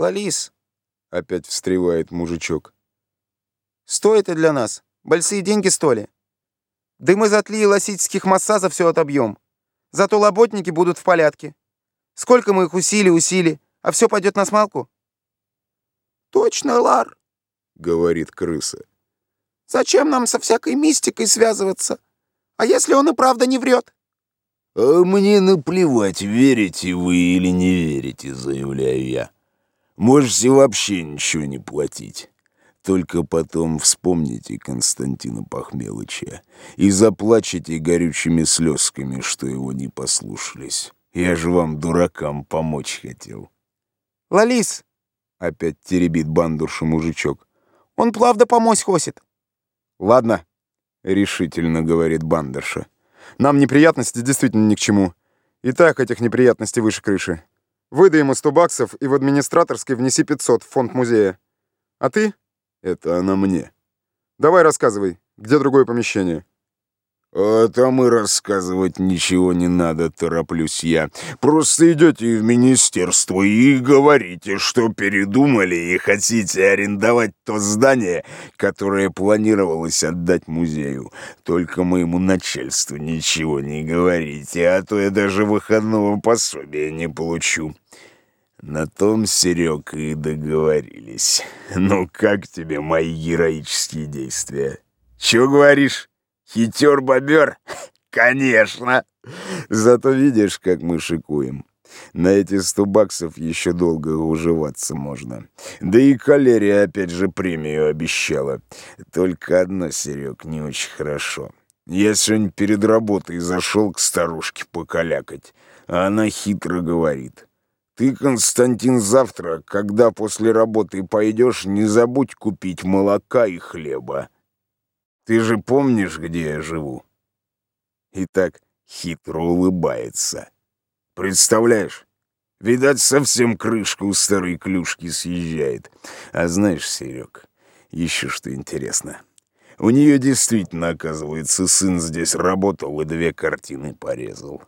Лалис, — опять встревает мужичок. что это для нас? Большие деньги стоили. Да мы за три лосительских масса за все отобьем. Зато лоботники будут в порядке. Сколько мы их усили, усили, а все пойдет на смалку? Точно, Лар. — говорит крыса. Зачем нам со всякой мистикой связываться? А если он и правда не врет? «А мне наплевать, верите вы или не верите», — заявляю я. «Можете вообще ничего не платить. Только потом вспомните Константина Похмелыча и заплачете горючими слезками, что его не послушались. Я же вам, дуракам, помочь хотел». Лалис, — опять теребит бандурша мужичок. он правда помочь хочет. «Ладно», — решительно говорит бандерша. «Нам неприятности действительно ни к чему. И так этих неприятностей выше крыши. Выдай ему 100 баксов и в администраторской внеси 500 в фонд музея. А ты?» Это она мне. «Давай рассказывай, где другое помещение?» «А там и рассказывать ничего не надо, тороплюсь я. Просто идете в министерство и говорите, что передумали и хотите арендовать то здание, которое планировалось отдать музею. Только моему начальству ничего не говорите, а то я даже выходного пособия не получу». На том, Серег, и договорились. Ну, как тебе мои героические действия? Чего говоришь? Хитер-бобер? Конечно. Зато видишь, как мы шикуем. На эти сто баксов еще долго уживаться можно. Да и калерия опять же премию обещала. Только одно, Серег, не очень хорошо. Я сегодня перед работой зашел к старушке покалякать, а она хитро говорит. Ты, Константин, завтра, когда после работы пойдешь, не забудь купить молока и хлеба. Ты же помнишь, где я живу?» И так хитро улыбается. «Представляешь? Видать, совсем крышка у старой клюшки съезжает. А знаешь, Серег, еще что интересно. У нее действительно, оказывается, сын здесь работал и две картины порезал.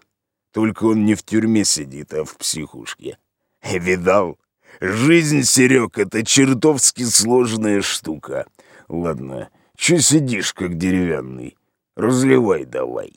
Только он не в тюрьме сидит, а в психушке. Видал? Жизнь, Серег, это чертовски сложная штука. Ладно, че сидишь, как деревянный? Разливай давай.